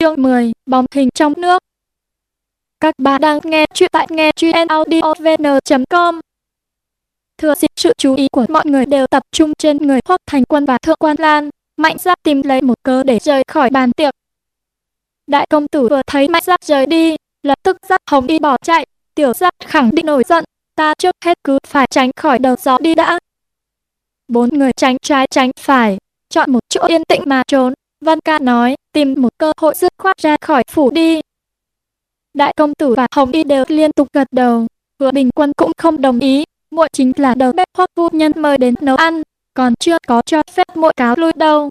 Chương 10 Bóng hình trong nước Các bạn đang nghe chuyện tại nghe chuyện audiovn.com Thừa dịp sự chú ý của mọi người đều tập trung trên người Hoắc Thành Quân và Thượng Quan Lan, Mạnh Giác tìm lấy một cớ để rời khỏi bàn tiệc. Đại công tử vừa thấy Mạnh Giác rời đi, lập tức dắt Hồng Y bỏ chạy, tiểu giác khẳng định nổi giận, ta trước hết cứ phải tránh khỏi đầu gió đi đã. Bốn người tránh trái tránh phải, chọn một chỗ yên tĩnh mà trốn. Văn ca nói, tìm một cơ hội dứt khoát ra khỏi phủ đi. Đại công tử và Hồng Y đều liên tục gật đầu, Hứa Bình Quân cũng không đồng ý, muội chính là đầu bếp hoặc phu nhân mời đến nấu ăn, còn chưa có cho phép muội cáo lui đâu.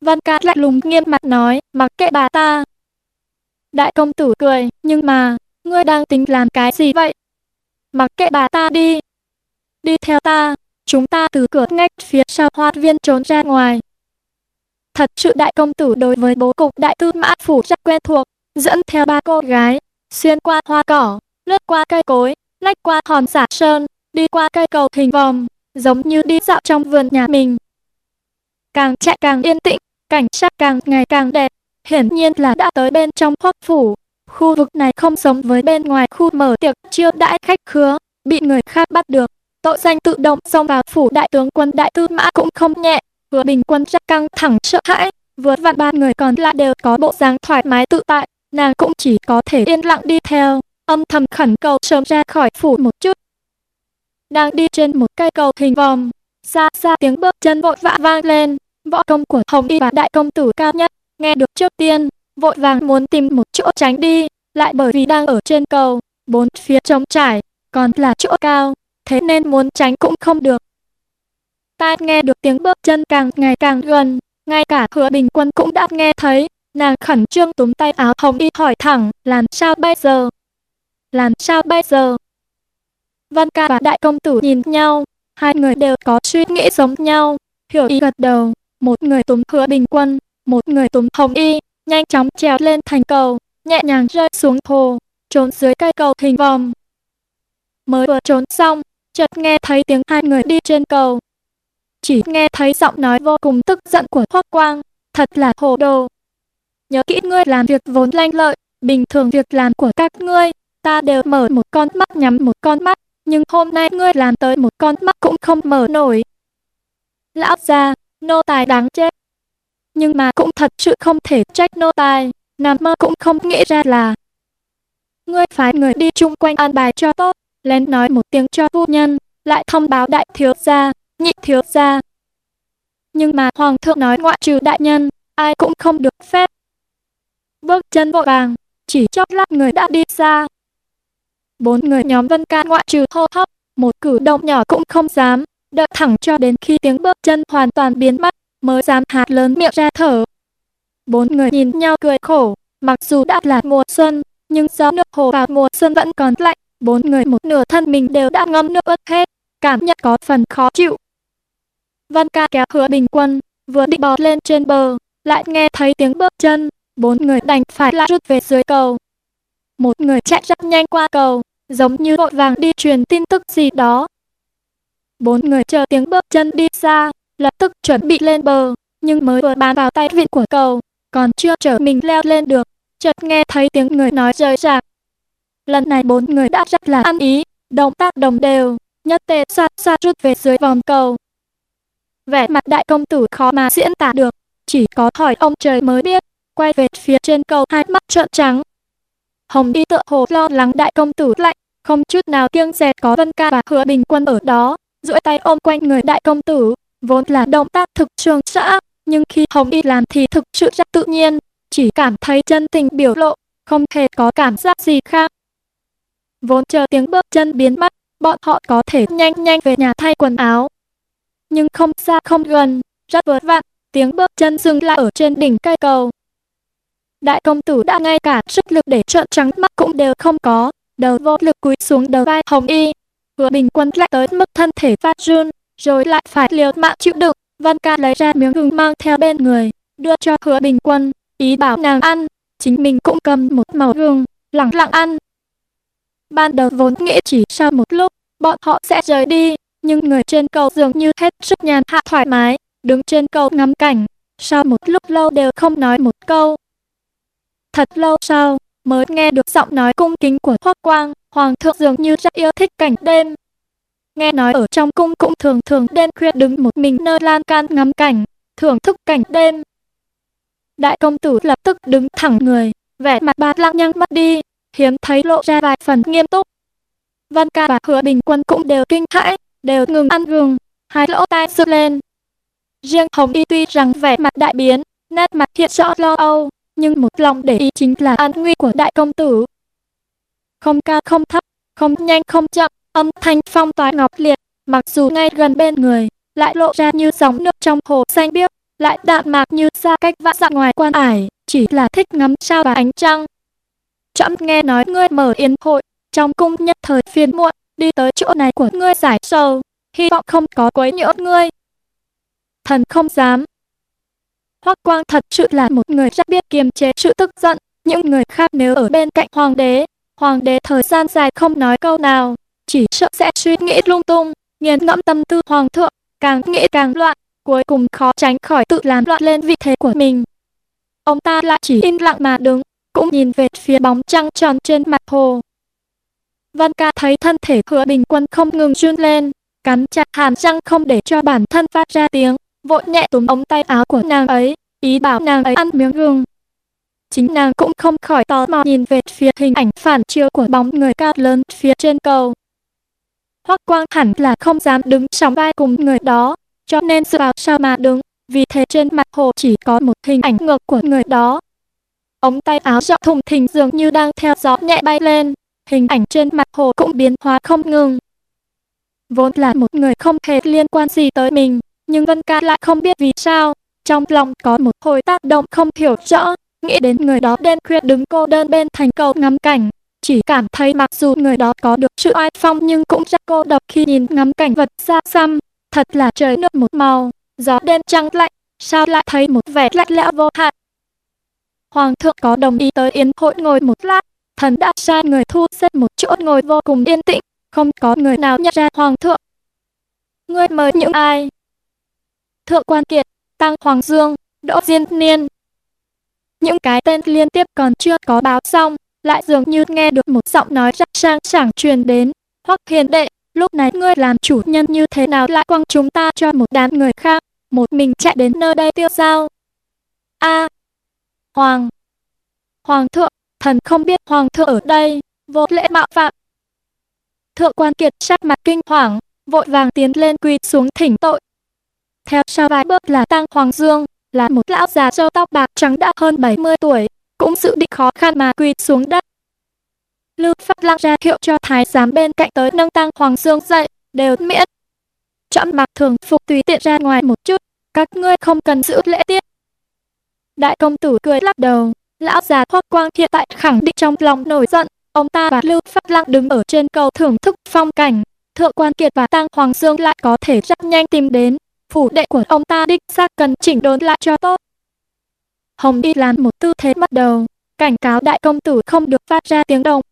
Văn ca lạnh lùng nghiêm mặt nói, mặc kệ bà ta. Đại công tử cười, nhưng mà, ngươi đang tính làm cái gì vậy? Mặc kệ bà ta đi. Đi theo ta, chúng ta từ cửa ngách phía sau hoa viên trốn ra ngoài, Thật sự đại công tử đối với bố cục đại tư mã phủ rất quen thuộc, dẫn theo ba cô gái, xuyên qua hoa cỏ, lướt qua cây cối, lách qua hòn giả sơn, đi qua cây cầu hình vòm, giống như đi dạo trong vườn nhà mình. Càng chạy càng yên tĩnh, cảnh sắc càng ngày càng đẹp, hiển nhiên là đã tới bên trong hoắc phủ. Khu vực này không giống với bên ngoài khu mở tiệc chiêu đãi khách khứa, bị người khác bắt được. Tội danh tự động xông vào phủ đại tướng quân đại tư mã cũng không nhẹ, vừa bình quân chắc căng thẳng sợ hãi, vừa vặn ba người còn lại đều có bộ dáng thoải mái tự tại, nàng cũng chỉ có thể yên lặng đi theo, âm thầm khẩn cầu sớm ra khỏi phủ một chút. Đang đi trên một cây cầu hình vòm, xa xa tiếng bước chân vội vã vang lên, võ công của Hồng Y và đại công tử cao nhất, nghe được trước tiên, vội vàng muốn tìm một chỗ tránh đi, lại bởi vì đang ở trên cầu, bốn phía trống trải, còn là chỗ cao, thế nên muốn tránh cũng không được tai nghe được tiếng bước chân càng ngày càng gần, ngay cả hứa bình quân cũng đã nghe thấy, nàng khẩn trương túm tay áo hồng y hỏi thẳng, làm sao bây giờ? Làm sao bây giờ? Văn ca và đại công tử nhìn nhau, hai người đều có suy nghĩ giống nhau, hiểu ý gật đầu, một người túm hứa bình quân, một người túm hồng y, nhanh chóng trèo lên thành cầu, nhẹ nhàng rơi xuống hồ, trốn dưới cây cầu hình vòm. Mới vừa trốn xong, chợt nghe thấy tiếng hai người đi trên cầu, chỉ nghe thấy giọng nói vô cùng tức giận của Hoắc Quang, thật là hồ đồ. Nhớ kỹ ngươi làm việc vốn lanh lợi, bình thường việc làm của các ngươi, ta đều mở một con mắt nhắm một con mắt, nhưng hôm nay ngươi làm tới một con mắt cũng không mở nổi. Lão già, nô tài đáng chết. Nhưng mà cũng thật sự không thể trách nô tài, nằm mơ cũng không nghĩ ra là ngươi phải người đi chung quanh an bài cho tốt, lén nói một tiếng cho phu nhân, lại thông báo đại thiếu gia, nhị thiếu gia. Nhưng mà hoàng thượng nói ngoại trừ đại nhân, ai cũng không được phép. Bước chân vội vàng, chỉ chốc lát người đã đi xa. Bốn người nhóm vân ca ngoại trừ hô hấp, một cử động nhỏ cũng không dám, đợi thẳng cho đến khi tiếng bước chân hoàn toàn biến mất, mới dám hạt lớn miệng ra thở. Bốn người nhìn nhau cười khổ, mặc dù đã là mùa xuân, nhưng do nước hồ vào mùa xuân vẫn còn lạnh, bốn người một nửa thân mình đều đã ngâm nước ướt hết, cảm nhận có phần khó chịu, Văn ca kéo hứa bình quân, vừa định bò lên trên bờ, lại nghe thấy tiếng bước chân, bốn người đành phải lại rút về dưới cầu. Một người chạy rất nhanh qua cầu, giống như vội vàng đi truyền tin tức gì đó. Bốn người chờ tiếng bước chân đi xa, lập tức chuẩn bị lên bờ, nhưng mới vừa bám vào tay vịn của cầu, còn chưa trở mình leo lên được, chợt nghe thấy tiếng người nói rời rạc. Lần này bốn người đã rất là ăn ý, động tác đồng đều, nhất tề xa xa rút về dưới vòng cầu, vẻ mặt đại công tử khó mà diễn tả được, chỉ có hỏi ông trời mới biết, quay về phía trên cầu hai mắt trợn trắng. Hồng y tựa hồ lo lắng đại công tử lạnh, không chút nào kiêng dè có Vân Ca và Hứa Bình Quân ở đó, duỗi tay ôm quanh người đại công tử, vốn là động tác thực trường xã, nhưng khi Hồng y làm thì thực sự rất tự nhiên, chỉ cảm thấy chân tình biểu lộ, không hề có cảm giác gì khác. Vốn chờ tiếng bước chân biến mất, bọn họ có thể nhanh nhanh về nhà thay quần áo, nhưng không xa không gần, rất vừa vặn, tiếng bước chân dừng lại ở trên đỉnh cây cầu. Đại công tử đã ngay cả sức lực để trợn trắng mắt cũng đều không có, đầu vô lực cúi xuống đầu vai Hồng Y. Vừa bình quân lại tới mức thân thể phát run, rồi lại phải liều mạng chịu đựng. Văn ca lấy ra miếng gừng mang theo bên người, đưa cho hứa bình quân, ý bảo nàng ăn, chính mình cũng cầm một màu gừng, lặng lặng ăn. Ban đầu vốn nghĩ chỉ sau một lúc, bọn họ sẽ rời đi, nhưng người trên cầu dường như hết sức nhàn hạ thoải mái, đứng trên cầu ngắm cảnh, sau một lúc lâu đều không nói một câu. thật lâu sau, mới nghe được giọng nói cung kính của Hoắc Quang, Hoàng thượng dường như rất yêu thích cảnh đêm. Nghe nói ở trong cung cũng thường thường đêm khuya đứng một mình nơi lan can ngắm cảnh, thưởng thức cảnh đêm. Đại công tử lập tức đứng thẳng người, vẻ mặt bát lăng nhăn mắt đi, hiếm thấy lộ ra vài phần nghiêm túc. Văn ca và hứa bình quân cũng đều kinh hãi, đều ngừng ăn gừng, hai lỗ tai sụt lên. Riêng Hồng Y tuy rằng vẻ mặt đại biến, nét mặt hiện rõ lo âu, nhưng một lòng để ý chính là an nguy của đại công tử. Không cao không thấp, không nhanh không chậm, âm thanh phong toái ngọc liệt, mặc dù ngay gần bên người, lại lộ ra như dòng nước trong hồ xanh biếc, lại đạn mạc như xa cách vạn dặm dạ ngoài quan ải, chỉ là thích ngắm sao và ánh trăng. Trẫm nghe nói ngươi mở yến hội, trong cung nhất thời phiền muộn, đi tới chỗ này của ngươi giải sầu, hy vọng không có quấy nhiễu ngươi. Thần không dám. Hoắc Quang thật sự là một người rất biết kiềm chế sự tức giận, những người khác nếu ở bên cạnh hoàng đế, hoàng đế thời gian dài không nói câu nào, chỉ sợ sẽ suy nghĩ lung tung, nghiền ngẫm tâm tư hoàng thượng, càng nghĩ càng loạn, cuối cùng khó tránh khỏi tự làm loạn lên vị thế của mình. Ông ta lại chỉ im lặng mà đứng, cũng nhìn về phía bóng trăng tròn trên mặt hồ. Văn ca thấy thân thể hứa bình quân không ngừng run lên, cắn chặt hàm răng không để cho bản thân phát ra tiếng, vội nhẹ túm ống tay áo của nàng ấy, ý bảo nàng ấy ăn miếng gừng. Chính nàng cũng không khỏi tò mò nhìn về phía hình ảnh phản chiếu của bóng người cao lớn phía trên cầu. Hoắc Quang hẳn là không dám đứng sóng vai cùng người đó, cho nên dựa vào sao mà đứng, vì thế trên mặt hồ chỉ có một hình ảnh ngược của người đó. Ống tay áo rộng thùng thình dường như đang theo gió nhẹ bay lên, hình ảnh trên mặt hồ cũng biến hóa không ngừng. Vốn là một người không hề liên quan gì tới mình, nhưng Vân Ca lại không biết vì sao, trong lòng có một hồi tác động không hiểu rõ, nghĩ đến người đó đêm khuya đứng cô đơn bên thành cầu ngắm cảnh, chỉ cảm thấy mặc dù người đó có được sự oai phong nhưng cũng rất cô độc khi nhìn ngắm cảnh vật xa xăm, thật là trời nước một màu, gió đêm trăng lạnh, sao lại thấy một vẻ lạnh lẽo vô hạn. Hoàng thượng có đồng ý tới yến hội ngồi một lát, thần đã sai người thu xếp một chỗ ngồi vô cùng yên tĩnh, không có người nào nhận ra hoàng thượng. Ngươi mời những ai? Thượng quan kiệt, Tăng Hoàng Dương, Đỗ Diên Niên. Những cái tên liên tiếp còn chưa có báo xong, lại dường như nghe được một giọng nói rất sang sảng truyền đến. hoặc hiền đệ, lúc này ngươi làm chủ nhân như thế nào lại quăng chúng ta cho một đám người khác, một mình chạy đến nơi đây tiêu giao. A. Hoàng. Hoàng thượng, thần không biết hoàng thượng ở đây, vô lễ mạo phạm. Thượng quan kiệt sắc mặt kinh hoàng, vội vàng tiến lên quỳ xuống thỉnh tội. Theo sau vài bước là Tăng Hoàng Dương, là một lão già râu tóc bạc trắng đã hơn 70 tuổi, cũng dự định khó khăn mà quỳ xuống đất. Lưu Pháp Lăng ra hiệu cho thái giám bên cạnh tới nâng Tăng Hoàng Dương dậy, đều miễn. Chọn mặc thường phục tùy tiện ra ngoài một chút, các ngươi không cần giữ lễ tiết. Đại công tử cười lắc đầu, lão già hoác Quang hiện tại khẳng định trong lòng nổi giận, ông ta và Lưu Pháp Lăng đứng ở trên cầu thưởng thức phong cảnh, Thượng quan Kiệt và Tăng Hoàng Dương lại có thể rất nhanh tìm đến, phủ đệ của ông ta đích xác cần chỉnh đốn lại cho tốt. Hồng Y làm một tư thế bắt đầu, cảnh cáo đại công tử không được phát ra tiếng động.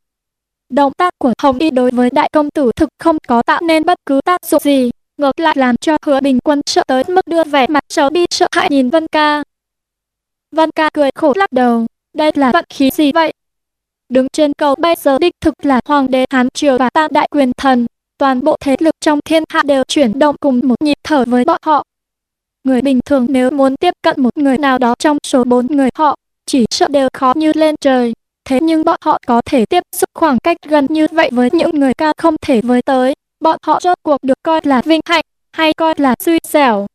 Động tác của Hồng Y đối với đại công tử thực không có tạo nên bất cứ tác dụng gì, ngược lại làm cho hứa bình quân sợ tới mức đưa vẻ mặt xấu đi sợ hãi nhìn Vân Ca. Vân Ca cười khổ lắc đầu, đây là vận khí gì vậy? Đứng trên cầu bây giờ đích thực là hoàng đế Hán Triều và tam đại quyền thần, toàn bộ thế lực trong thiên hạ đều chuyển động cùng một nhịp thở với bọn họ. Người bình thường nếu muốn tiếp cận một người nào đó trong số bốn người họ, chỉ sợ đều khó như lên trời. Thế nhưng bọn họ có thể tiếp xúc khoảng cách gần như vậy với những người cao không thể với tới. Bọn họ rốt cuộc được coi là vinh hạnh, hay coi là suy xẻo.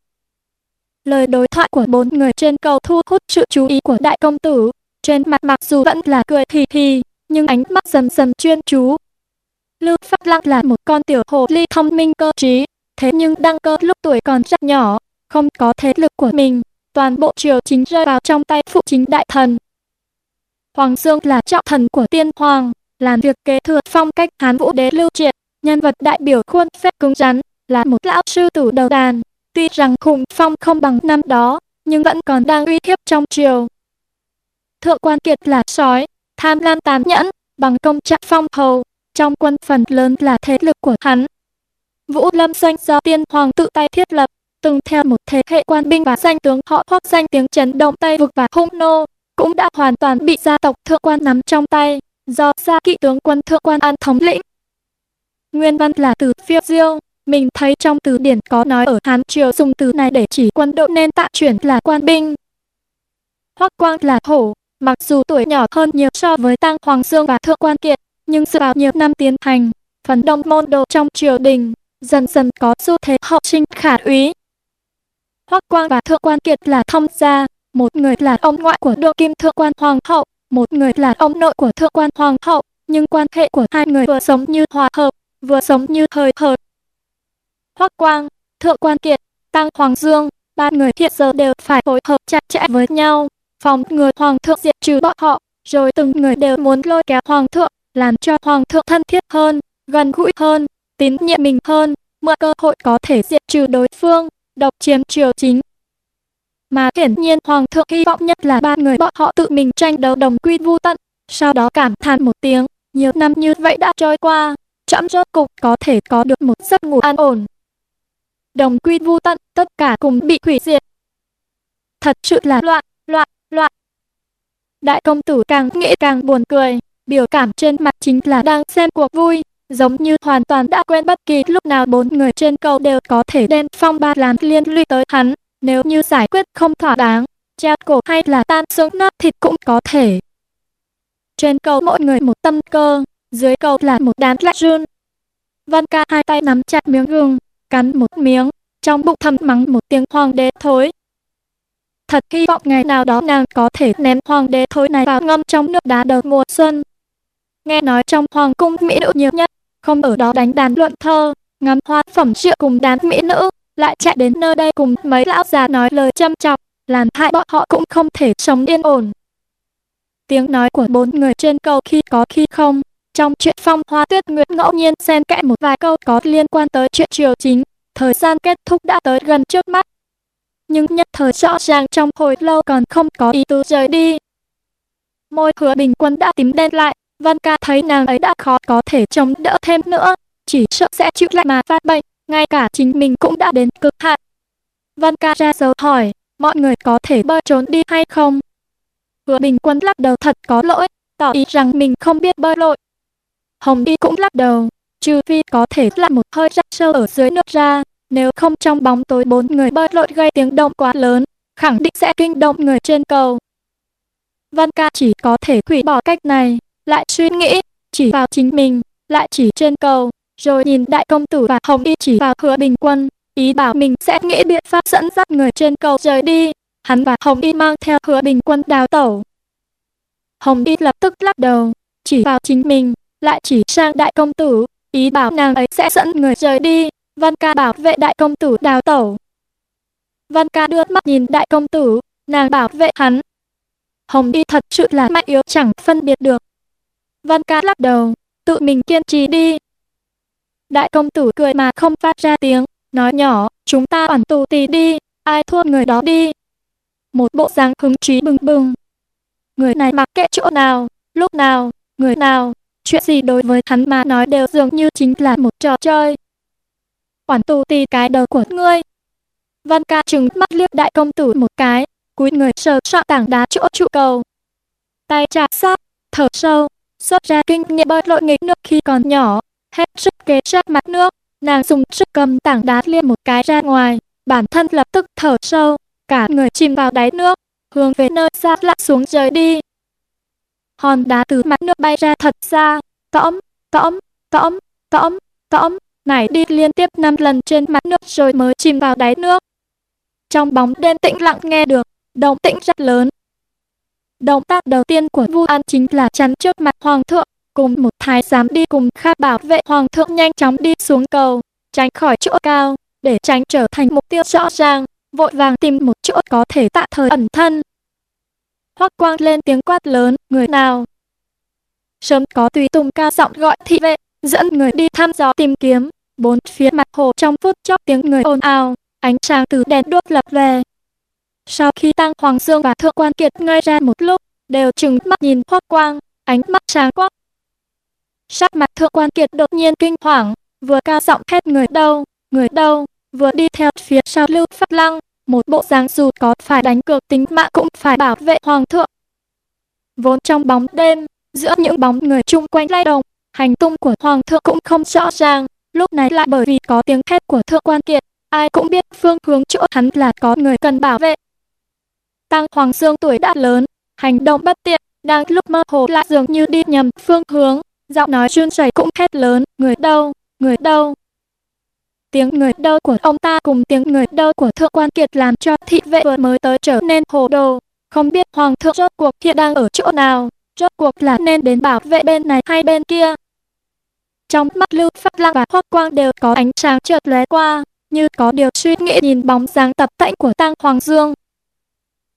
Lời đối thoại của bốn người trên cầu thu hút sự chú ý của đại công tử. Trên mặt mặc dù vẫn là cười thì thì, nhưng ánh mắt dần dần chuyên chú, Lưu Pháp Lăng là một con tiểu hồ ly thông minh cơ trí, thế nhưng đăng cơ lúc tuổi còn rất nhỏ, không có thế lực của mình, toàn bộ triều chính rơi vào trong tay phụ chính đại thần. Hoàng Dương là trọng thần của tiên hoàng, làm việc kế thừa phong cách Hán Vũ Đế lưu triệt, nhân vật đại biểu khuôn phép cứng rắn, là một lão sư tử đầu đàn. Tuy rằng khủng phong không bằng năm đó, nhưng vẫn còn đang uy hiếp trong triều. Thượng quan kiệt là sói, tham lam tàn nhẫn, bằng công trạng phong hầu, trong quân phần lớn là thế lực của hắn. Vũ Lâm doanh do tiên hoàng tự tay thiết lập, từng theo một thế hệ quan binh và danh tướng họ hoặc danh tiếng chấn động Tây vực và hung nô. cũng đã hoàn toàn bị gia tộc thượng quan nắm trong tay, do gia kỵ tướng quân thượng quan an thống lĩnh. Nguyên văn là từ phiêu diêu, mình thấy trong từ điển có nói ở Hán Triều dùng từ này để chỉ quân đội nên tạm chuyển là quan binh. Hoắc Quang là hổ, mặc dù tuổi nhỏ hơn nhiều so với Tăng Hoàng Dương và Thượng Quan Kiệt, nhưng dựa vào nhiều năm tiến hành, phần đông môn đồ trong triều đình dần dần có xu thế hậu sinh khả úy. Hoắc Quang và Thượng Quan Kiệt là thông gia, một người là ông ngoại của đô kim Thượng Quan Hoàng hậu, một người là ông nội của Thượng Quan Hoàng hậu, nhưng quan hệ của hai người vừa sống như hòa hợp, vừa sống như hời hợt. Hoắc Quang, Thượng Quan Kiệt, Tăng Hoàng Dương, ba người hiện giờ đều phải phối hợp chặt chẽ với nhau, phòng người Hoàng thượng diệt trừ bọn họ, rồi từng người đều muốn lôi kéo Hoàng thượng, làm cho Hoàng thượng thân thiết hơn, gần gũi hơn, tín nhiệm mình hơn, mượn cơ hội có thể diệt trừ đối phương, độc chiếm triều chính. Mà hiển nhiên Hoàng thượng hy vọng nhất là ba người bọn họ tự mình tranh đấu đồng quy vu tận, sau đó cảm than một tiếng, nhiều năm như vậy đã trôi qua, chậm rốt cục có thể có được một giấc ngủ an ổn. Đồng quy vu tận, tất cả cùng bị hủy diệt. Thật sự là loạn, loạn, loạn. Đại công tử càng nghĩ càng buồn cười, biểu cảm trên mặt chính là đang xem cuộc vui, giống như hoàn toàn đã quên bất kỳ lúc nào bốn người trên cầu đều có thể đem phong ba làm liên lụy tới hắn, nếu như giải quyết không thỏa đáng, treo cổ hay là tan xương nát thịt cũng có thể. Trên cầu mỗi người một tâm cơ, dưới cầu là một đám lạnh run. Văn ca hai tay nắm chặt miếng gừng, cắn một miếng, trong bụng thầm mắng một tiếng hoàng đế thối. Thật hy vọng ngày nào đó nàng có thể ném hoàng đế thối này vào ngâm trong nước đá đầu mùa xuân. Nghe nói trong hoàng cung mỹ nữ nhiều nhất, không ở đó đánh đàn luận thơ, ngắm hoa phẩm triệu cùng đám mỹ nữ, lại chạy đến nơi đây cùng mấy lão già nói lời châm chọc, làm hại bọn họ cũng không thể sống yên ổn. Tiếng nói của bốn người trên cầu khi có khi không, trong chuyện phong hoa tuyết nguyệt ngẫu nhiên xen kẽ một vài câu có liên quan tới chuyện triều chính, thời gian kết thúc đã tới gần trước mắt. Nhưng nhất thời rõ ràng trong hồi lâu còn không có ý tứ rời đi. Môi hứa bình quân đã tím đen lại, Văn ca thấy nàng ấy đã khó có thể chống đỡ thêm nữa, chỉ sợ sẽ chịu lại mà phát bệnh, ngay cả chính mình cũng đã đến cực hạn. Văn ca ra dấu hỏi, mọi người có thể bơi trốn đi hay không? Hứa bình quân lắc đầu thật có lỗi, tỏ ý rằng mình không biết bơi lội. Hồng Y cũng lắc đầu, trừ phi có thể là một hơi rắc sâu ở dưới nước ra, nếu không trong bóng tối bốn người bơi lội gây tiếng động quá lớn, khẳng định sẽ kinh động người trên cầu. Văn ca chỉ có thể hủy bỏ cách này, lại suy nghĩ, chỉ vào chính mình, lại chỉ trên cầu, rồi nhìn đại công tử và Hồng Y chỉ vào hứa bình quân, ý bảo mình sẽ nghĩ biện pháp dẫn dắt người trên cầu rời đi. Hắn và Hồng Y mang theo hứa bình quân đào tẩu. Hồng Y lập tức lắc đầu, chỉ vào chính mình, lại chỉ sang đại công tử, ý bảo nàng ấy sẽ dẫn người rời đi. Văn ca bảo vệ đại công tử đào tẩu. Văn ca đưa mắt nhìn đại công tử, nàng bảo vệ hắn. Hồng Y thật sự là mạnh yếu chẳng phân biệt được. Văn ca lắc đầu, tự mình kiên trì đi. Đại công tử cười mà không phát ra tiếng, nói nhỏ, chúng ta ẩn tù tì đi, ai thua người đó đi. Một bộ dáng hứng trí bừng bừng. Người này mặc kệ chỗ nào, lúc nào, người nào, chuyện gì đối với hắn mà nói đều dường như chính là một trò chơi. Quản tù tì cái đầu của ngươi. Văn ca trừng mắt liếc đại công tử một cái, cúi người sờ soạn tảng đá chỗ trụ cầu. Tay chạm sát, thở sâu, xuất ra kinh nghiệm bơi lội nghịch nước khi còn nhỏ, hết sức kế sát mặt nước, nàng dùng sức cầm tảng đá liên một cái ra ngoài, bản thân lập tức thở sâu, cả người chìm vào đáy nước, hướng về nơi xa lặn xuống rời đi. Hòn đá từ mặt nước bay ra thật xa, tõm, tõm, tõm, tõm, tõm, nảy đi liên tiếp 5 lần trên mặt nước rồi mới chìm vào đáy nước. Trong bóng đêm tĩnh lặng nghe được, động tĩnh rất lớn, Động tác đầu tiên của Vu An chính là chắn trước mặt Hoàng thượng, cùng một thái giám đi cùng khác bảo vệ Hoàng thượng nhanh chóng đi xuống cầu, tránh khỏi chỗ cao, để tránh trở thành mục tiêu rõ ràng, vội vàng tìm một chỗ có thể tạm thời ẩn thân. Hoắc Quang lên tiếng quát lớn, người nào? Sớm có tùy tùng cao giọng gọi thị vệ, dẫn người đi thăm dò tìm kiếm, bốn phía mặt hồ trong phút chốc tiếng người ồn ào, ánh sáng từ đèn đốt lập về, sau khi Tăng Hoàng Dương và Thượng Quan Kiệt ngây ra một lúc, đều trừng mắt nhìn Hoắc Quang, ánh mắt sáng quắc. Sắc mặt Thượng Quan Kiệt đột nhiên kinh hoàng, vừa cao giọng hét người đâu, người đâu, vừa đi theo phía sau Lưu Pháp Lăng, một bộ dáng dù có phải đánh cược tính mạng cũng phải bảo vệ Hoàng thượng. Vốn trong bóng đêm, giữa những bóng người chung quanh lay động, hành tung của hoàng thượng cũng không rõ ràng, lúc này lại bởi vì có tiếng hét của thượng quan kiệt, ai cũng biết phương hướng chỗ hắn là có người cần bảo vệ. Tăng Hoàng Dương tuổi đã lớn, hành động bất tiện, đang lúc mơ hồ lại dường như đi nhầm phương hướng, giọng nói run rẩy cũng hét lớn, người đâu, người đâu. Tiếng người đâu của ông ta cùng tiếng người đâu của thượng quan kiệt làm cho thị vệ vừa mới tới trở nên hồ đồ, không biết hoàng thượng rốt cuộc hiện đang ở chỗ nào, rốt cuộc là nên đến bảo vệ bên này hay bên kia. Trong mắt Lưu Pháp Lăng và Hoắc Quang đều có ánh sáng chợt lóe qua, như có điều suy nghĩ nhìn bóng dáng tập tễnh của Tăng Hoàng Dương.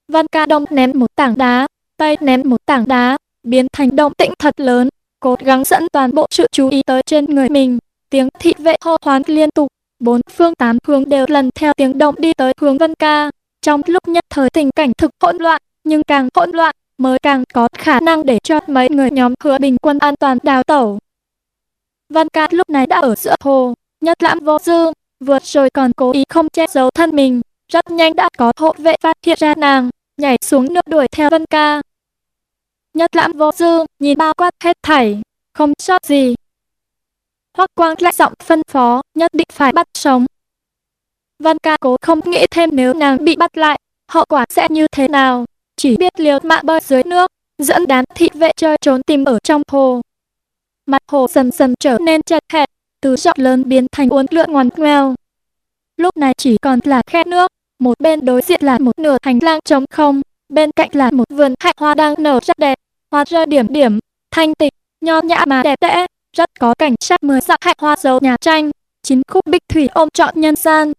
Văn Ca Đông ném một tảng đá, tay ném một tảng đá, biến thành động tĩnh thật lớn, cố gắng dẫn toàn bộ sự chú ý tới trên người mình. Tiếng thị vệ hô hoán liên tục, bốn phương tám hướng đều lần theo tiếng động đi tới hướng Văn Ca. Trong lúc nhất thời tình cảnh thực hỗn loạn, nhưng càng hỗn loạn, mới càng có khả năng để cho mấy người nhóm hứa bình quân an toàn đào tẩu. Văn Ca lúc này đã ở giữa hồ, nhất lãm vô dư, vượt rồi còn cố ý không che giấu thân mình, rất nhanh đã có hộ vệ phát hiện ra nàng, nhảy xuống nước đuổi theo Vân Ca. Nhất lãm vô dư, nhìn bao quát hết thảy, không sót gì. Hoắc quang lại giọng phân phó, nhất định phải bắt sống. Vân Ca cố không nghĩ thêm nếu nàng bị bắt lại, hậu quả sẽ như thế nào, chỉ biết liều mạng bơi dưới nước, dẫn đám thị vệ chơi trốn tìm ở trong hồ. Mặt hồ dần dần trở nên chật hẹp, từ rộng lớn biến thành uốn lượn ngoằn ngoèo. Lúc này chỉ còn là khe nước, một bên đối diện là một nửa hành lang trống không, bên cạnh là một vườn hạnh hoa đang nở rất đẹp, hoa rơi điểm điểm, thanh tịnh nho nhã mà đẹp đẽ, rất có cảnh sắc mưa dặm hạnh hoa dấu nhà tranh, chín khúc bích thủy ôm trọn nhân gian.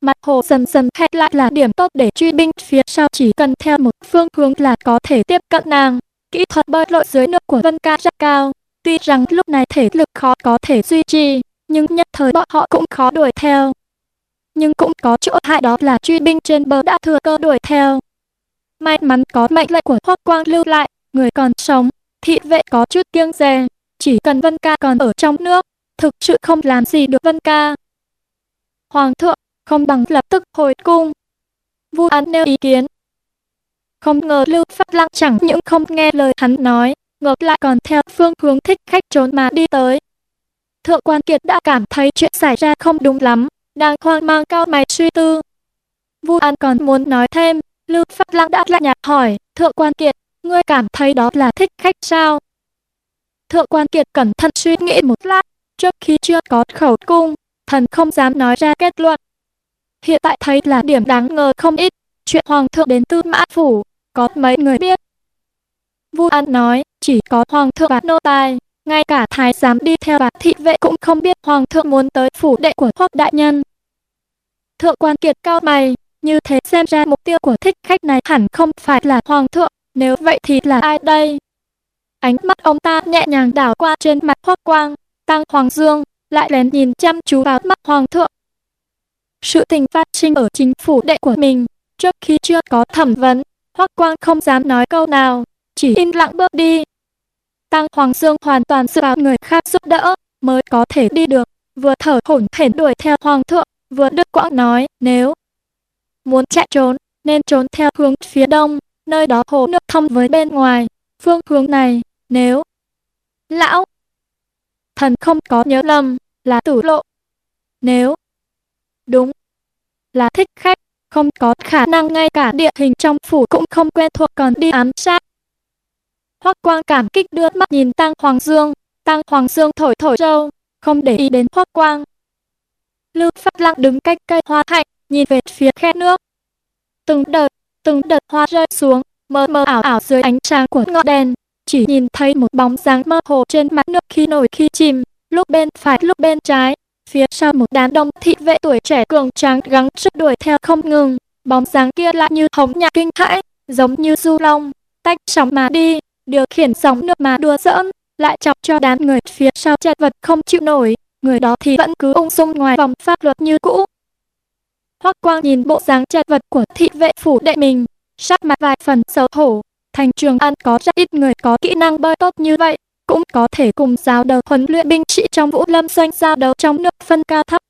Mặt hồ dần dần hẹp lại là điểm tốt để truy binh phía sau chỉ cần theo một phương hướng là có thể tiếp cận nàng. Kỹ thuật bơi lội dưới nước của Vân Ca rất cao, tuy rằng lúc này thể lực khó có thể duy trì, nhưng nhất thời bọn họ cũng khó đuổi theo nhưng cũng có chỗ hại đó là truy binh trên bờ đã thừa cơ đuổi theo. May mắn có mệnh lệnh của Hoắc Quang lưu lại, người còn sống, thị vệ có chút kiêng dè, chỉ cần Vân Ca còn ở trong nước, thực sự không làm gì được Vân Ca. Hoàng thượng, không bằng lập tức hồi cung. Vu An nêu ý kiến. Không ngờ Lưu Phát Lăng chẳng những không nghe lời hắn nói, ngược lại còn theo phương hướng thích khách trốn mà đi tới. Thượng quan Kiệt đã cảm thấy chuyện xảy ra không đúng lắm, đang hoang mang cao mày suy tư. Vu An còn muốn nói thêm, Lưu Pháp Lăng đã lại nhạt hỏi, Thượng quan Kiệt, ngươi cảm thấy đó là thích khách sao? Thượng quan Kiệt cẩn thận suy nghĩ một lát, trước khi chưa có khẩu cung, thần không dám nói ra kết luận. Hiện tại thấy là điểm đáng ngờ không ít, chuyện hoàng thượng đến tư mã phủ, có mấy người biết. Vu An nói, chỉ có hoàng thượng và nô tài, ngay cả thái giám đi theo và thị vệ cũng không biết hoàng thượng muốn tới phủ đệ của hoắc đại nhân. Thượng quan kiệt cao mày, như thế xem ra mục tiêu của thích khách này hẳn không phải là hoàng thượng, nếu vậy thì là ai đây? Ánh mắt ông ta nhẹ nhàng đảo qua trên mặt hoắc quang, tăng hoàng dương, lại lén nhìn chăm chú vào mắt hoàng thượng. Sự tình phát sinh ở chính phủ đệ của mình, trước khi chưa có thẩm vấn, hoắc quang không dám nói câu nào, chỉ im lặng bước đi, Tăng Hoàng Dương hoàn toàn dựa vào người khác giúp đỡ, mới có thể đi được, vừa thở hổn hển đuổi theo Hoàng thượng, vừa đứt quãng nói, nếu muốn chạy trốn, nên trốn theo hướng phía đông, nơi đó hồ nước thông với bên ngoài, phương hướng này, nếu lão thần không có nhớ lầm, là tử lộ. Nếu đúng là thích khách, không có khả năng ngay cả địa hình trong phủ cũng không quen thuộc còn đi ám sát. Hoắc Quang cảm kích đưa mắt nhìn Tăng Hoàng Dương, Tăng Hoàng Dương thổi thổi trâu, không để ý đến Hoắc Quang. Lưu Phát Lăng đứng cách cây hoa hạnh, nhìn về phía khe nước. Từng đợt, từng đợt hoa rơi xuống, mờ mờ ảo ảo dưới ánh sáng của ngọn đèn, chỉ nhìn thấy một bóng dáng mơ hồ trên mặt nước khi nổi khi chìm, lúc bên phải lúc bên trái. Phía sau một đám đông thị vệ tuổi trẻ cường tráng gắng sức đuổi theo không ngừng, bóng dáng kia lại như hồng nhạc kinh hãi, giống như du long, tách sóng mà đi, điều khiển dòng nước mà đùa giỡn, lại chọc cho đám người phía sau chật vật không chịu nổi, người đó thì vẫn cứ ung dung ngoài vòng pháp luật như cũ. Hoắc Quang nhìn bộ dáng chật vật của thị vệ phủ đệ mình, sắc mặt vài phần xấu hổ. Thành trường An có rất ít người có kỹ năng bơi tốt như vậy, cũng có thể cùng giáo đầu huấn luyện binh sĩ trong vũ lâm doanh giao đấu trong nước phân ca thấp.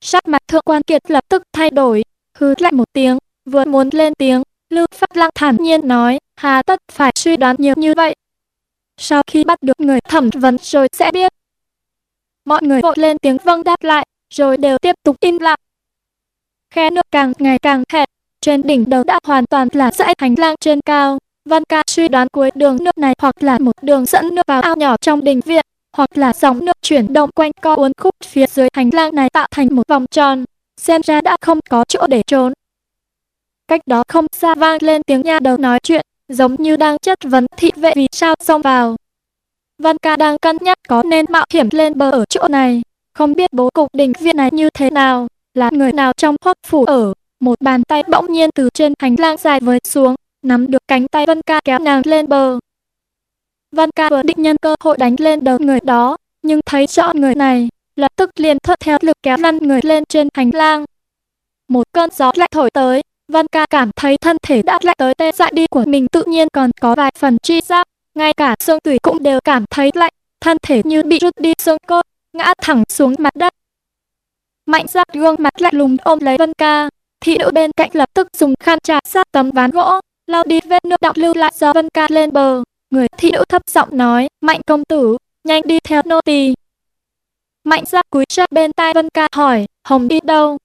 Sắc mặt thượng quan kiệt lập tức thay đổi, hư lại một tiếng, vừa muốn lên tiếng, Lưu Phát Lăng thản nhiên nói, hà tất phải suy đoán nhiều như vậy. Sau khi bắt được người thẩm vấn rồi sẽ biết. Mọi người vội lên tiếng vâng đáp lại, rồi đều tiếp tục im lặng. Khe nước càng ngày càng hẹp, trên đỉnh đầu đã hoàn toàn là dãy hành lang trên cao. Văn ca suy đoán cuối đường nước này hoặc là một đường dẫn nước vào ao nhỏ trong đình viện, hoặc là dòng nước chuyển động quanh co uốn khúc phía dưới hành lang này tạo thành một vòng tròn, xem ra đã không có chỗ để trốn. Cách đó không xa vang lên tiếng nha đầu nói chuyện, giống như đang chất vấn thị vệ vì sao xông vào. Văn ca đang cân nhắc có nên mạo hiểm lên bờ ở chỗ này, không biết bố cục đình viện này như thế nào, là người nào trong hoắc phủ ở. Một bàn tay bỗng nhiên từ trên hành lang dài với xuống, nắm được cánh tay văn ca kéo nàng lên bờ. văn ca vừa định nhân cơ hội đánh lên đầu người đó, nhưng thấy rõ người này, lập tức liền thuận theo lực kéo lăn người lên trên hành lang. Một cơn gió lạnh thổi tới, Vân ca cảm thấy thân thể đã lạnh tới tê dại đi của mình tự nhiên còn có vài phần chi giác, ngay cả xương tủy cũng đều cảm thấy lạnh, thân thể như bị rút đi xương cốt, ngã thẳng xuống mặt đất. Mạnh giác gương mặt lạnh lùng ôm lấy Vân ca, thị nữ bên cạnh lập tức dùng khăn trà sát tấm ván gỗ, lau đi vết nước đọng lưu lại do Vân ca lên bờ. Người thị nữ thấp giọng nói, Mạnh công tử, nhanh đi theo nô tỳ. Mạnh giác cúi sát bên tai Vân ca hỏi, Hồng đi đâu?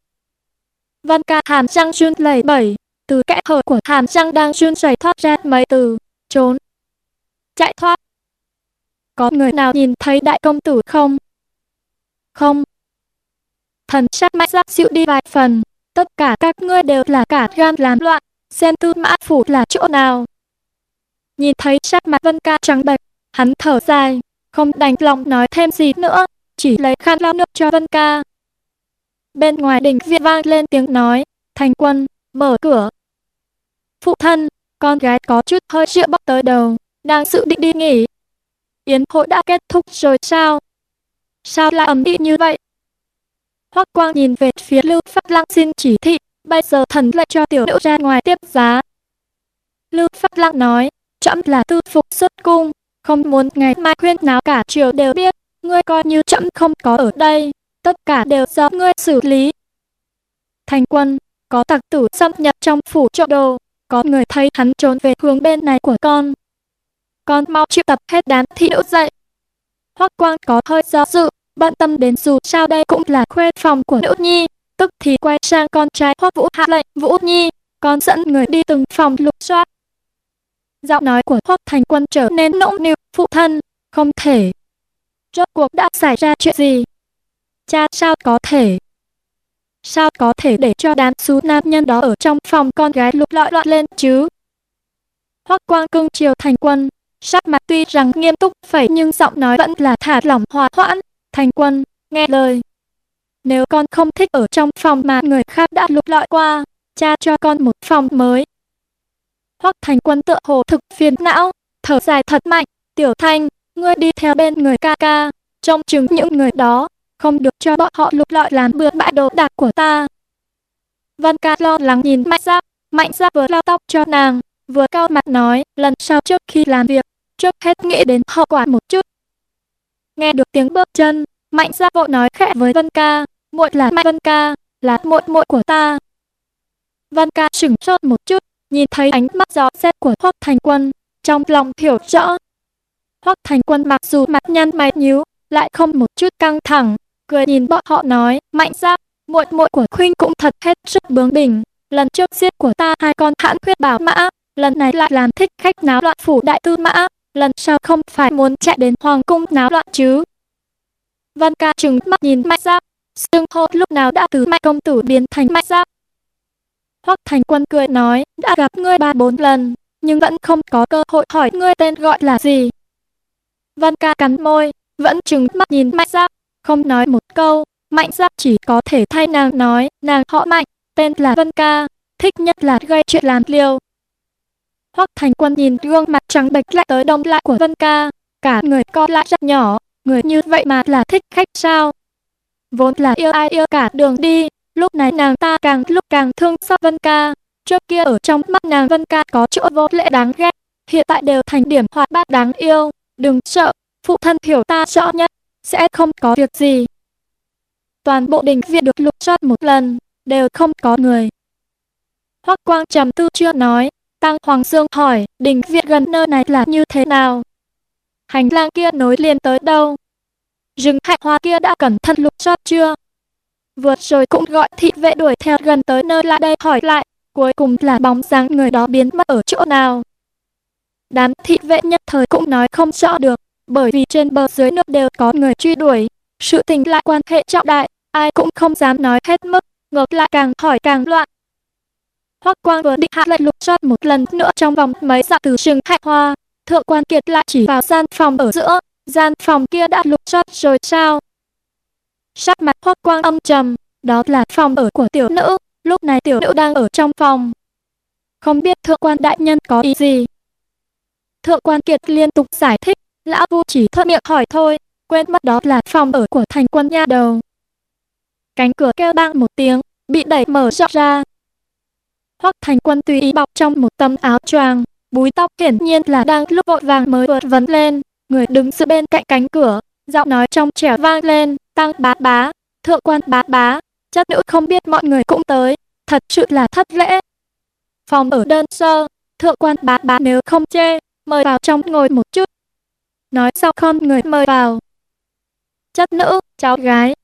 Văn ca hàm răng run lẩy bẩy, từ kẽ hở của hàm răng đang run rẩy thoát ra mấy từ, trốn, chạy thoát. Có người nào nhìn thấy đại công tử không? Không. Thần sắc mạnh giác dịu đi vài phần, tất cả các ngươi đều là cả gan làm loạn, xem tư mã phủ là chỗ nào. Nhìn thấy sắc mặt Vân ca trắng bệch, hắn thở dài, không đành lòng nói thêm gì nữa, chỉ lấy khăn lau nước cho Vân ca. Bên ngoài đình viện vang lên tiếng nói, thành quân, mở cửa. Phụ thân, con gái có chút hơi rượu bốc tới đầu, đang dự định đi nghỉ. Yến hội đã kết thúc rồi sao? Sao lại ầm ĩ như vậy? Hoắc Quang nhìn về phía Lưu pháp Lăng xin chỉ thị, bây giờ thần lại cho tiểu nữ ra ngoài tiếp giá. Lưu pháp Lăng nói, trẫm là tư phục xuất cung, không muốn ngày mai khuyên náo cả triều đều biết, ngươi coi như trẫm không có ở đây, tất cả đều do ngươi xử lý. Thành quân, có tặc tử xâm nhập trong phủ trộm đồ, có người thấy hắn trốn về hướng bên này của con. Con mau triệu tập hết đám thị nữ dậy. Hoắc Quang có hơi do dự, bận tâm đến dù sao đây cũng là khuê phòng của nữ nhi, tức thì quay sang con trai Hoắc Vũ hạ lệnh, Vũ Nhi, con dẫn người đi từng phòng lục soát. Giọng nói của Hoắc Thành Quân trở nên nỗng nịu, phụ thân, không thể. Rốt cuộc đã xảy ra chuyện gì? Cha sao có thể? Sao có thể để cho đám xú nam nhân đó ở trong phòng con gái lục lọi loạn lên chứ? Hoắc Quang cưng chiều Thành Quân, sắc mặt tuy rằng nghiêm túc phải nhưng giọng nói vẫn là thả lỏng hòa hoãn. Thành Quân, nghe lời. Nếu con không thích ở trong phòng mà người khác đã lục lọi qua, cha cho con một phòng mới. Hoắc Thành Quân tựa hồ thực phiền não, thở dài thật mạnh, "Tiểu Thanh, ngươi đi theo bên người ca ca, trông chừng những người đó, không được cho bọn họ lục lọi làm bừa bãi đồ đạc của ta." Văn Ca lo lắng nhìn Mạnh Giáp, Mạnh Giáp vừa lau tóc cho nàng, vừa cao mặt nói, "Lần sau trước khi làm việc, trước hết nghĩ đến hậu quả một chút." Nghe được tiếng bước chân, Mạnh Giáp vội nói khẽ với Văn Ca, "Muội là Mạnh Văn Ca, là muội muội của ta." Văn Ca sửng sốt một chút, nhìn thấy ánh mắt gió xét của Hoắc Thành Quân, trong lòng hiểu rõ. Hoắc Thành Quân mặc dù mặt nhăn mày nhíu, lại không một chút căng thẳng, cười nhìn bọn họ nói, mạnh ra, muội muội của khuynh cũng thật hết sức bướng bỉnh, lần trước giết của ta hai con hãn huyết bảo mã, lần này lại làm thích khách náo loạn phủ đại tư mã, lần sau không phải muốn chạy đến hoàng cung náo loạn chứ. Văn ca trừng mắt nhìn mạnh ra, xương hô lúc nào đã từ mạnh công tử biến thành mạnh ra, Hoắc Thành Quân cười nói, đã gặp ngươi ba bốn lần, nhưng vẫn không có cơ hội hỏi ngươi tên gọi là gì. Văn ca cắn môi, vẫn trừng mắt nhìn Mạnh Giáp, không nói một câu, Mạnh Giáp chỉ có thể thay nàng nói, nàng họ Mạnh, tên là Vân ca, thích nhất là gây chuyện làm liều. Hoắc Thành Quân nhìn gương mặt trắng bệch lại tới đông lại của Vân ca, cả người co lại rất nhỏ, người như vậy mà là thích khách sao? Vốn là yêu ai yêu cả đường đi, Lúc này nàng ta càng lúc càng thương xót Vân Ca. Trước kia ở trong mắt nàng Vân Ca có chỗ vô lễ đáng ghét, hiện tại đều thành điểm hoạt bát đáng yêu. Đừng sợ, phụ thân hiểu ta rõ nhất, sẽ không có việc gì. Toàn bộ đình viện được lục soát một lần, đều không có người. Hoắc Quang trầm tư chưa nói, Tăng Hoàng Dương hỏi, đình viện gần nơi này là như thế nào? Hành lang kia nối liền tới đâu? Rừng hạnh hoa kia đã cẩn thận lục soát chưa? Vượt rồi cũng gọi thị vệ đuổi theo gần tới nơi lại đây hỏi lại, cuối cùng là bóng dáng người đó biến mất ở chỗ nào? Đám thị vệ nhất thời cũng nói không rõ được, bởi vì trên bờ dưới nước đều có người truy đuổi, sự tình lại quan hệ trọng đại, ai cũng không dám nói hết mức, ngược lại càng hỏi càng loạn. Hoắc Quang vừa định hạ lệnh lục soát một lần nữa trong vòng mấy dặm từ rừng hạnh hoa, thượng quan kiệt lại chỉ vào gian phòng ở giữa, gian phòng kia đã lục soát rồi sao? Sắc mặt Hoắc Quang âm trầm, đó là phòng ở của tiểu nữ, lúc này tiểu nữ đang ở trong phòng. Không biết thượng quan đại nhân có ý gì? Thượng quan kiệt liên tục giải thích, lão vu chỉ thuận miệng hỏi thôi, quên mất đó là phòng ở của thành quân nha đầu. Cánh cửa kêu bang một tiếng, bị đẩy mở rộng ra. Hoắc thành quân tùy ý bọc trong một tấm áo choàng, búi tóc hiển nhiên là đang lúc vội vàng mới vượt vấn lên. Người đứng giữa bên cạnh cánh cửa, giọng nói trong trẻo vang lên, tăng bá bá, thượng quan bá bá, chất nữ không biết mọi người cũng tới, thật sự là thất lễ. Phòng ở đơn sơ, thượng quan bá bá nếu không chê, mời vào trong ngồi một chút. Nói xong không người mời vào. Chất nữ, cháu gái.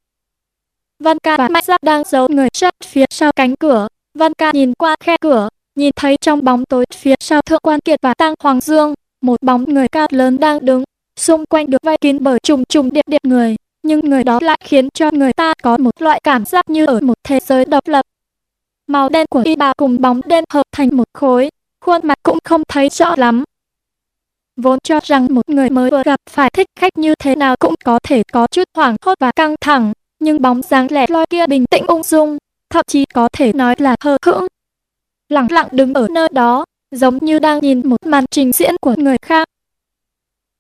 Văn ca và Mạnh Giáp đang giấu người sát phía sau cánh cửa. Văn ca nhìn qua khe cửa, nhìn thấy trong bóng tối phía sau thượng quan kiệt và tăng hoàng dương, một bóng người cao lớn đang đứng, xung quanh được vây kín bởi trùng trùng điệp điệp người, nhưng người đó lại khiến cho người ta có một loại cảm giác như ở một thế giới độc lập. Màu đen của y bào cùng bóng đen hợp thành một khối, khuôn mặt cũng không thấy rõ lắm, Vốn cho rằng một người mới vừa gặp phải thích khách như thế nào cũng có thể có chút hoảng hốt và căng thẳng, nhưng bóng dáng lẻ loi kia bình tĩnh ung dung, thậm chí có thể nói là hờ hững. Lặng lặng đứng ở nơi đó, giống như đang nhìn một màn trình diễn của người khác.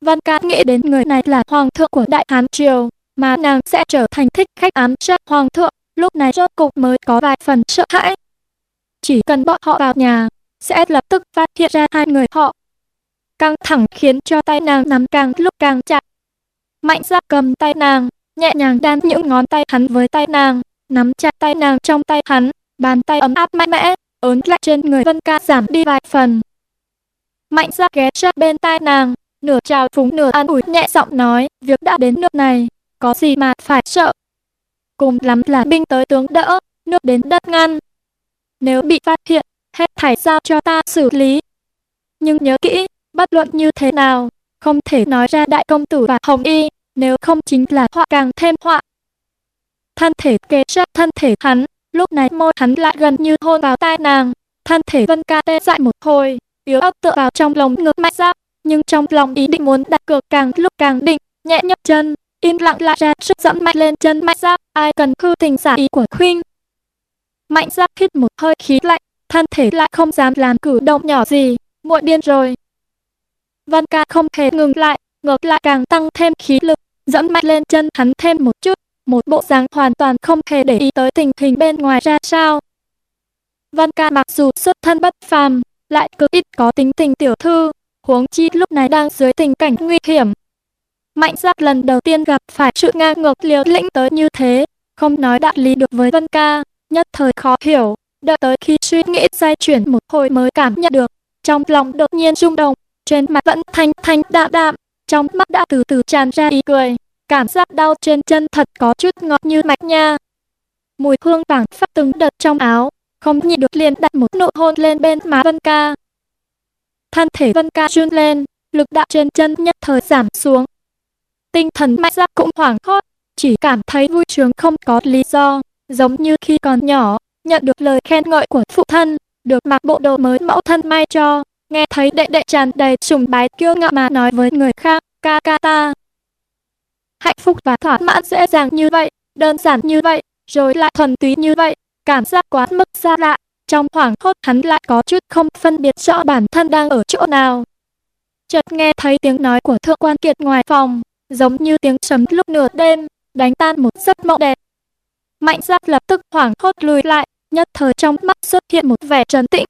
Văn Cát nghĩ đến người này là hoàng thượng của Đại Hán Triều, mà nàng sẽ trở thành thích khách ám sát hoàng thượng, lúc này rốt cục mới có vài phần sợ hãi. Chỉ cần bọn họ vào nhà, sẽ lập tức phát hiện ra hai người họ căng thẳng khiến cho tay nàng nắm càng lúc càng chặt. Mạnh ra cầm tay nàng, nhẹ nhàng đan những ngón tay hắn với tay nàng, nắm chặt tay nàng trong tay hắn, bàn tay ấm áp mạnh mẽ, ớn lại trên người Vân Ca giảm đi vài phần. Mạnh ra ghé sát bên tai nàng, nửa chào phúng nửa an ủi nhẹ giọng nói, việc đã đến nước này, có gì mà phải sợ. Cùng lắm là binh tới tướng đỡ, nước đến đất ngăn. Nếu bị phát hiện, hết thảy giao cho ta xử lý. Nhưng nhớ kỹ, bất luận như thế nào, không thể nói ra đại công tử và hồng y, nếu không chính là họa càng thêm họa. Thân thể kề sát thân thể hắn, lúc này môi hắn lại gần như hôn vào tai nàng, thân thể vân ca tê dại một hồi, yếu ớt tựa vào trong lồng ngực mạnh giáp, nhưng trong lòng ý định muốn đặt cược càng lúc càng định, nhẹ nhấp chân, im lặng lại ra sức dẫm mạnh lên chân mạnh giáp, ai cần khư tình giả ý của khuynh. Mạnh giáp hít một hơi khí lạnh, thân thể lại không dám làm cử động nhỏ gì, muội điên rồi, Văn ca không hề ngừng lại, ngược lại càng tăng thêm khí lực, dẫm mạnh lên chân hắn thêm một chút, một bộ dáng hoàn toàn không hề để ý tới tình hình bên ngoài ra sao. Văn ca mặc dù xuất thân bất phàm, lại cực ít có tính tình tiểu thư, huống chi lúc này đang dưới tình cảnh nguy hiểm. Mạnh giáp lần đầu tiên gặp phải sự ngang ngược liều lĩnh tới như thế, không nói đạo lý được với Văn ca, nhất thời khó hiểu, đợi tới khi suy nghĩ xoay chuyển một hồi mới cảm nhận được, trong lòng đột nhiên rung động, trên mặt vẫn thanh thanh đạm đạm, trong mắt đã từ từ tràn ra ý cười, cảm giác đau trên chân thật có chút ngọt như mạch nha. Mùi hương vàng phát từng đợt trong áo, không nhịn được liền đặt một nụ hôn lên bên má Vân Ca. Thân thể Vân Ca run lên, lực đạo trên chân nhất thời giảm xuống. Tinh thần mạnh giác cũng hoảng hốt, chỉ cảm thấy vui sướng không có lý do, giống như khi còn nhỏ, nhận được lời khen ngợi của phụ thân, được mặc bộ đồ mới mẫu thân may cho, nghe thấy đệ đệ tràn đầy sùng bái kiêu ngạo mà nói với người khác, ca ca ta. Hạnh phúc và thỏa mãn dễ dàng như vậy, đơn giản như vậy, rồi lại thuần túy như vậy, cảm giác quá mức xa lạ. Trong hoảng hốt hắn lại có chút không phân biệt rõ bản thân đang ở chỗ nào. Chợt nghe thấy tiếng nói của thượng quan kiệt ngoài phòng, giống như tiếng sấm lúc nửa đêm, đánh tan một giấc mộng đẹp. Mạnh giác lập tức hoảng hốt lùi lại, nhất thời trong mắt xuất hiện một vẻ trấn tĩnh,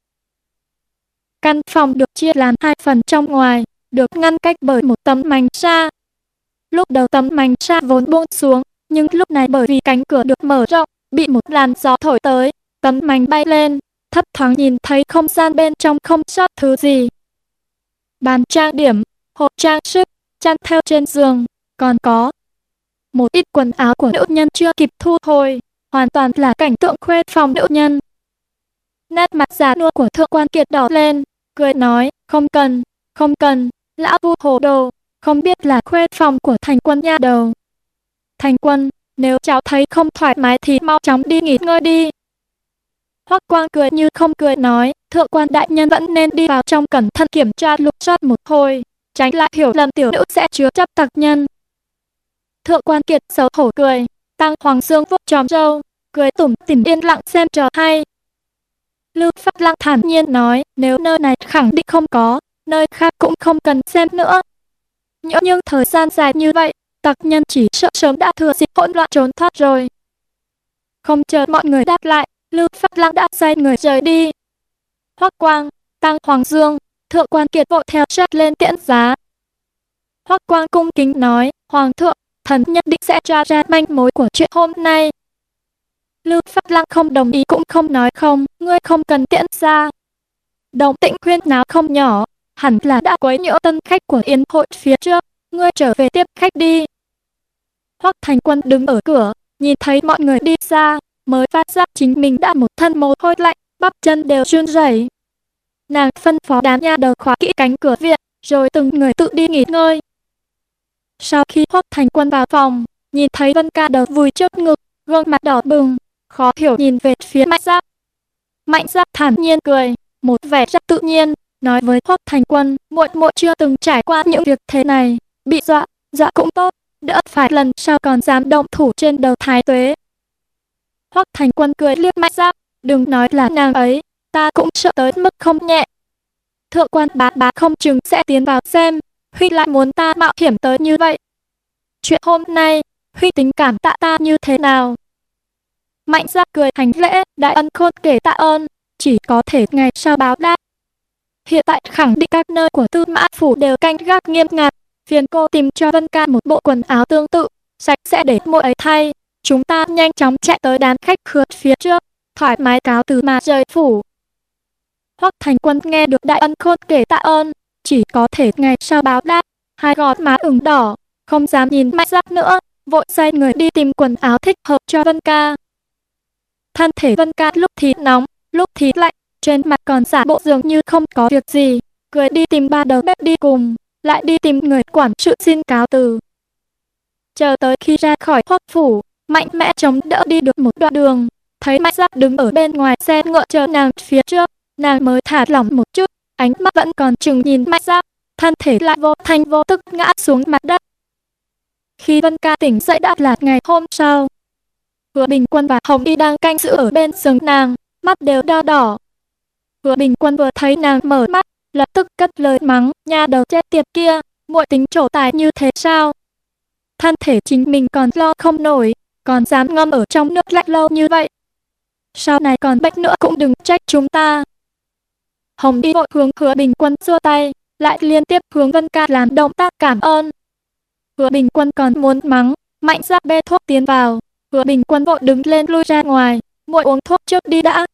Căn phòng được chia làm hai phần trong ngoài, được ngăn cách bởi một tấm mảnh sa. Lúc đầu tấm mảnh sa vốn buông xuống, nhưng lúc này bởi vì cánh cửa được mở rộng, bị một làn gió thổi tới, tấm mảnh bay lên, thấp thoáng nhìn thấy không gian bên trong không sót thứ gì. Bàn trang điểm, hộp trang sức, chăn theo trên giường, còn có một ít quần áo của nữ nhân chưa kịp thu hồi, hoàn toàn là cảnh tượng khuê phòng nữ nhân. Nét mặt già nua của thượng quan kiệt đỏ lên, cười nói, không cần, không cần, lão vu hồ đồ, không biết là khuê phòng của thành quân nha đầu. Thành quân, nếu cháu thấy không thoải mái thì mau chóng đi nghỉ ngơi đi. Hoắc Quang cười như không cười nói, thượng quan đại nhân vẫn nên đi vào trong cẩn thận kiểm tra lục soát một hồi, tránh lại hiểu lầm tiểu nữ sẽ chứa chấp tặc nhân. Thượng quan kiệt xấu hổ cười, tăng hoàng dương vuốt tròm râu, cười tủm tỉm yên lặng xem trò hay. Lưu Pháp Lăng thản nhiên nói, nếu nơi này khẳng định không có, nơi khác cũng không cần xem nữa. Nhỡ nhưng thời gian dài như vậy, tặc nhân chỉ sợ sớm đã thừa dịp hỗn loạn trốn thoát rồi. Không chờ mọi người đáp lại, Lưu Pháp Lăng đã xoay người rời đi. Hoắc Quang, Tăng Hoàng Dương, Thượng quan Kiệt vội theo sát lên tiễn giá. Hoắc Quang cung kính nói, Hoàng thượng, thần nhất định sẽ tra ra manh mối của chuyện hôm nay. Lưu Pháp Lăng không đồng ý cũng không nói không, ngươi không cần tiễn ra. Đồng tĩnh khuyên náo không nhỏ, hẳn là đã quấy nhiễu tân khách của yến hội phía trước, ngươi trở về tiếp khách đi. Hoắc Thành Quân đứng ở cửa, nhìn thấy mọi người đi ra, mới phát giác chính mình đã một thân mồ hôi lạnh, bắp chân đều run rẩy. Nàng phân phó đám nha đầu khóa kỹ cánh cửa viện, rồi từng người tự đi nghỉ ngơi. Sau khi Hoắc Thành Quân vào phòng, nhìn thấy Vân Ca đầu vùi trước ngực, gương mặt đỏ bừng, khó hiểu nhìn về phía Mạnh Giáp. Mạnh Giáp thản nhiên cười, một vẻ rất tự nhiên, nói với Hoắc Thành Quân, muội muội chưa từng trải qua những việc thế này, bị dọa, dọa cũng tốt, đỡ phải lần sau còn dám động thủ trên đầu Thái Tuế. Hoắc Thành Quân cười liếc Mạnh Giáp, đừng nói là nàng ấy, ta cũng sợ tới mức không nhẹ. Thượng quan bá bá không chừng sẽ tiến vào xem, Huy lại muốn ta mạo hiểm tới như vậy. Chuyện hôm nay, Huy tính cảm tạ ta như thế nào? Mạnh ra cười hành lễ, đại ân khôn kể tạ ơn, chỉ có thể ngày sau báo đáp. Hiện tại khẳng định các nơi của tư mã phủ đều canh gác nghiêm ngặt, phiền cô tìm cho Vân Ca một bộ quần áo tương tự, sạch sẽ để mỗi ấy thay. Chúng ta nhanh chóng chạy tới đám khách khứa phía trước, thoải mái cáo từ mà rời phủ. Hoắc Thành Quân nghe được đại ân khôn kể tạ ơn, chỉ có thể ngày sau báo đáp, hai gò má ửng đỏ, không dám nhìn mạnh giáp nữa, vội xoay người đi tìm quần áo thích hợp cho Vân Ca. Thân thể Vân Ca lúc thì nóng, lúc thì lạnh, trên mặt còn giả bộ dường như không có việc gì, cười đi tìm ba đầu bếp đi cùng, lại đi tìm người quản sự xin cáo từ. Chờ tới khi ra khỏi hoắc phủ, mạnh mẽ chống đỡ đi được một đoạn đường, thấy mạnh giáp đứng ở bên ngoài xe ngựa chờ nàng phía trước, nàng mới thả lỏng một chút, ánh mắt vẫn còn chừng nhìn mạnh giáp, thân thể lại vô thanh vô tức ngã xuống mặt đất. Khi Vân Ca tỉnh dậy đã là ngày hôm sau. Hứa Bình Quân và Hồng Y đang canh giữ ở bên giường nàng, mắt đều đo đỏ. Hứa Bình Quân vừa thấy nàng mở mắt, lập tức cất lời mắng, Nha đầu chết tiệt kia, muội tính trổ tài như thế sao? Thân thể chính mình còn lo không nổi, còn dám ngâm ở trong nước lạnh lâu như vậy. Sau này còn bệnh nữa cũng đừng trách chúng ta. Hồng Y vội hướng Hứa Bình Quân xua tay, lại liên tiếp hướng Vân Ca làm động tác cảm ơn. Hứa Bình Quân còn muốn mắng, mạnh ra bê thuốc tiến vào. Hứa Bình Quân vội đứng lên lui ra ngoài, muội uống thuốc trước đi đã.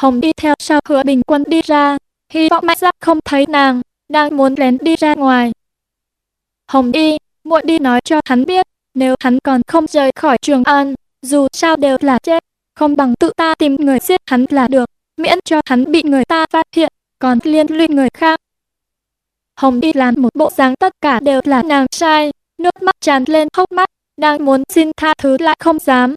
Hồng đi theo sau Hứa Bình Quân đi ra, hy vọng mạnh giác không thấy nàng, đang muốn lén đi ra ngoài. Hồng đi, muội đi nói cho hắn biết, nếu hắn còn không rời khỏi Trường An, dù sao đều là chết, không bằng tự ta tìm người giết hắn là được, miễn cho hắn bị người ta phát hiện, còn liên lụy người khác. Hồng Y làm một bộ dáng tất cả đều là nàng sai, nước mắt tràn lên hốc mắt, đang muốn xin tha thứ lại không dám.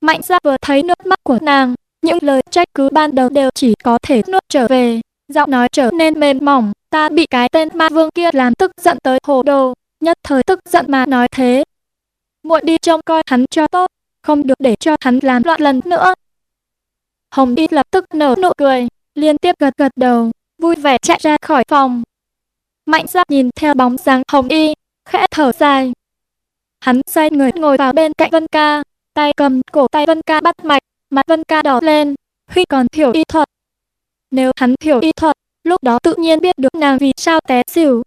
Mạnh ra vừa thấy nước mắt của nàng, những lời trách cứ ban đầu đều chỉ có thể nuốt trở về, giọng nói trở nên mềm mỏng, ta bị cái tên ma vương kia làm tức giận tới hồ đồ, nhất thời tức giận mà nói thế. Muội đi trông coi hắn cho tốt, không được để cho hắn làm loạn lần nữa. Hồng Y lập tức nở nụ cười, liên tiếp gật gật đầu, vui vẻ chạy ra khỏi phòng. Mạnh giáp nhìn theo bóng dáng hồng y, khẽ thở dài. Hắn xoay người ngồi vào bên cạnh Vân Ca, tay cầm cổ tay Vân Ca bắt mạch, mặt Vân Ca đỏ lên, Huy còn hiểu y thuật. Nếu hắn hiểu y thuật, lúc đó tự nhiên biết được nàng vì sao té xỉu.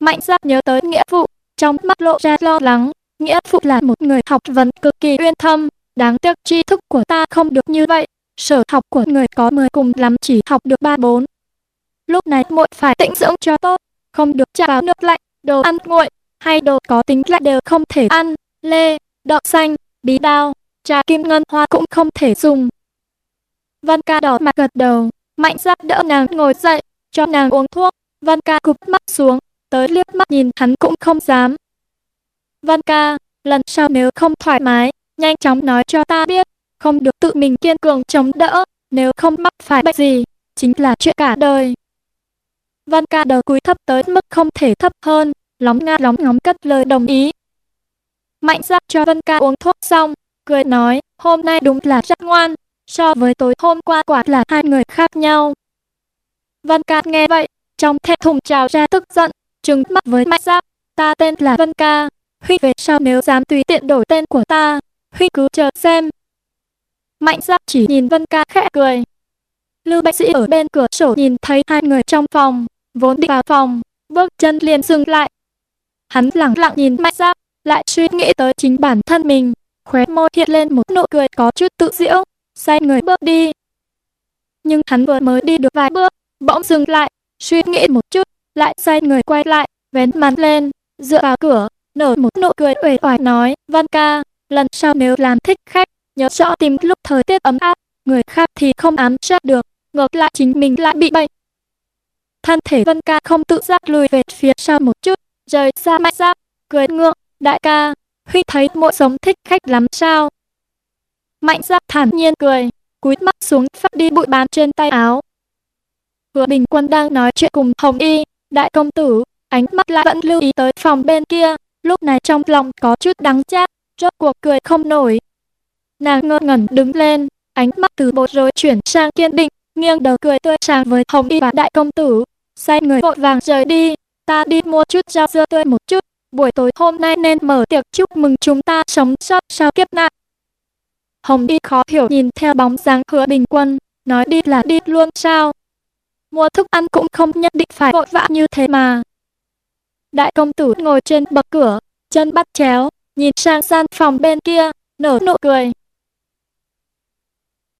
Mạnh giáp nhớ tới nghĩa phụ, trong mắt lộ ra lo lắng, nghĩa phụ là một người học vấn cực kỳ uyên thâm, đáng tiếc tri thức của ta không được như vậy, sở học của người có 10 cùng lắm chỉ học được 3-4. Lúc này muội phải tĩnh dưỡng cho tốt, không được chạm vào nước lạnh, đồ ăn nguội, hay đồ có tính lại đều không thể ăn, lê, đậu xanh, bí đao, trà kim ngân hoa cũng không thể dùng. Văn ca đỏ mặt gật đầu, mạnh giác đỡ nàng ngồi dậy, cho nàng uống thuốc, Văn ca cụp mắt xuống, tới liếc mắt nhìn hắn cũng không dám. Văn ca, lần sau nếu không thoải mái, nhanh chóng nói cho ta biết, không được tự mình kiên cường chống đỡ, nếu không mắc phải bệnh gì, chính là chuyện cả đời. Văn ca đầu cúi thấp tới mức không thể thấp hơn, lóng nga lóng ngóng cất lời đồng ý. Mạnh ra cho Văn ca uống thuốc xong, cười nói, hôm nay đúng là rất ngoan, so với tối hôm qua quả là hai người khác nhau. Văn ca nghe vậy, trong thẹn thùng trào ra tức giận, trừng mắt với mạnh giáp, ta tên là Vân Ca, Huy về sau nếu dám tùy tiện đổi tên của ta, Huy cứ chờ xem. Mạnh giáp chỉ nhìn Vân Ca khẽ cười. Lưu Bạch Sĩ ở bên cửa sổ nhìn thấy hai người trong phòng, vốn đi vào phòng, bước chân liền dừng lại. Hắn lặng lặng nhìn mạnh giáp, lại suy nghĩ tới chính bản thân mình, khóe môi hiện lên một nụ cười có chút tự diễu, xoay người bước đi. Nhưng hắn vừa mới đi được vài bước, bỗng dừng lại, suy nghĩ một chút, lại xoay người quay lại, vén màn lên, dựa vào cửa, nở một nụ cười uể oải nói, Văn ca, lần sau nếu làm thích khách, nhớ rõ tìm lúc thời tiết ấm áp, người khác thì không ám sát được, ngược lại chính mình lại bị bệnh. Thân thể văn ca không tự giác lùi về phía sau một chút, rời xa mạnh giáp, cười ngượng, đại ca, Huy thấy mộ sống thích khách lắm sao? Mạnh giáp thản nhiên cười, cúi mắt xuống phát đi bụi bám trên tay áo, Hứa Bình Quân đang nói chuyện cùng Hồng Y, đại công tử, ánh mắt lại vẫn lưu ý tới phòng bên kia, lúc này trong lòng có chút đắng chát, rốt cuộc cười không nổi. Nàng ngơ ngẩn đứng lên, ánh mắt từ bột rối chuyển sang kiên định, nghiêng đầu cười tươi sáng với Hồng Y và đại công tử, sai người vội vàng rời đi, ta đi mua chút rau dưa tươi một chút, buổi tối hôm nay nên mở tiệc chúc mừng chúng ta sống sót sau kiếp nạn. Hồng Y khó hiểu nhìn theo bóng dáng hứa bình quân, nói đi là đi luôn sao, mua thức ăn cũng không nhất định phải vội vã như thế mà. Đại công tử ngồi trên bậc cửa, chân bắt chéo, nhìn sang gian phòng bên kia, nở nụ cười,